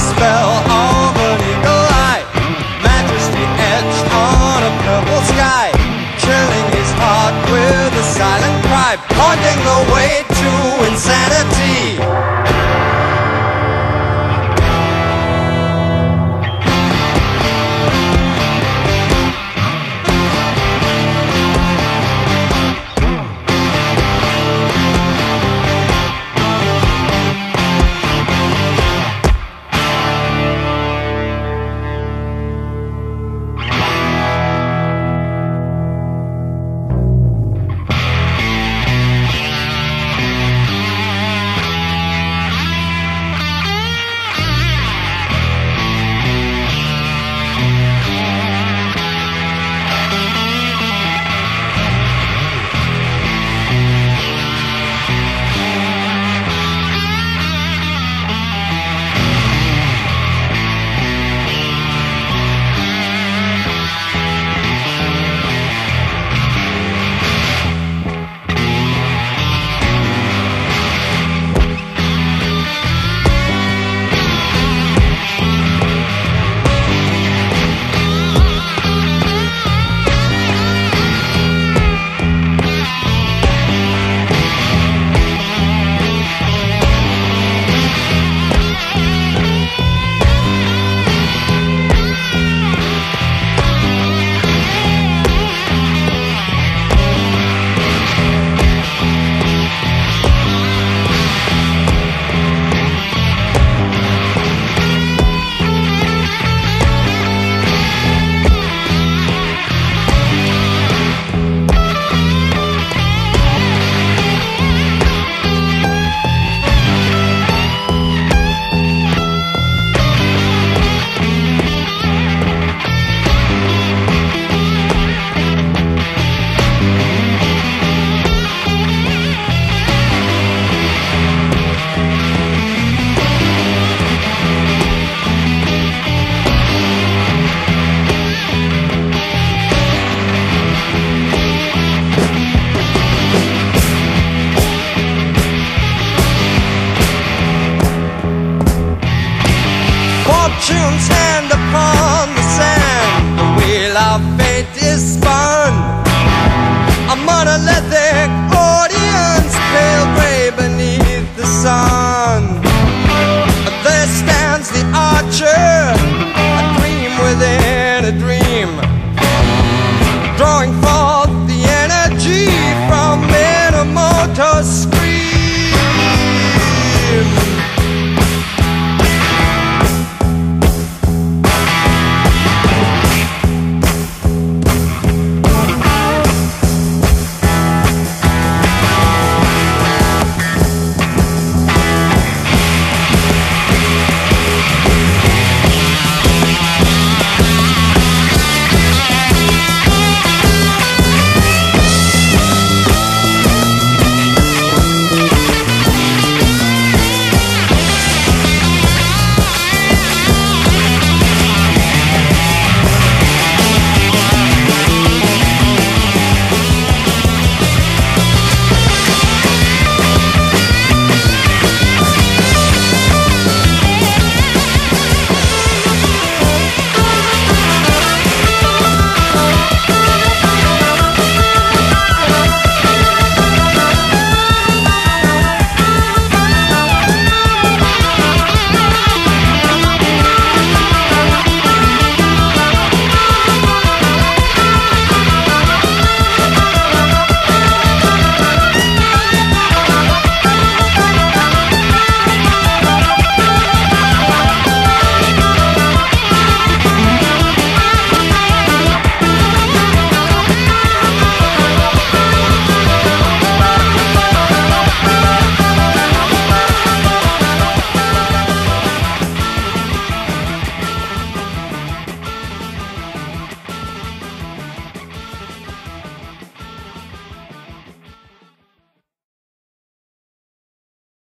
spell of an eagle eye, majesty etched on a purple sky, Killing his heart with a silent cry, pointing the way to insanity. soon stand upon the sand. The wheel of fate is spun.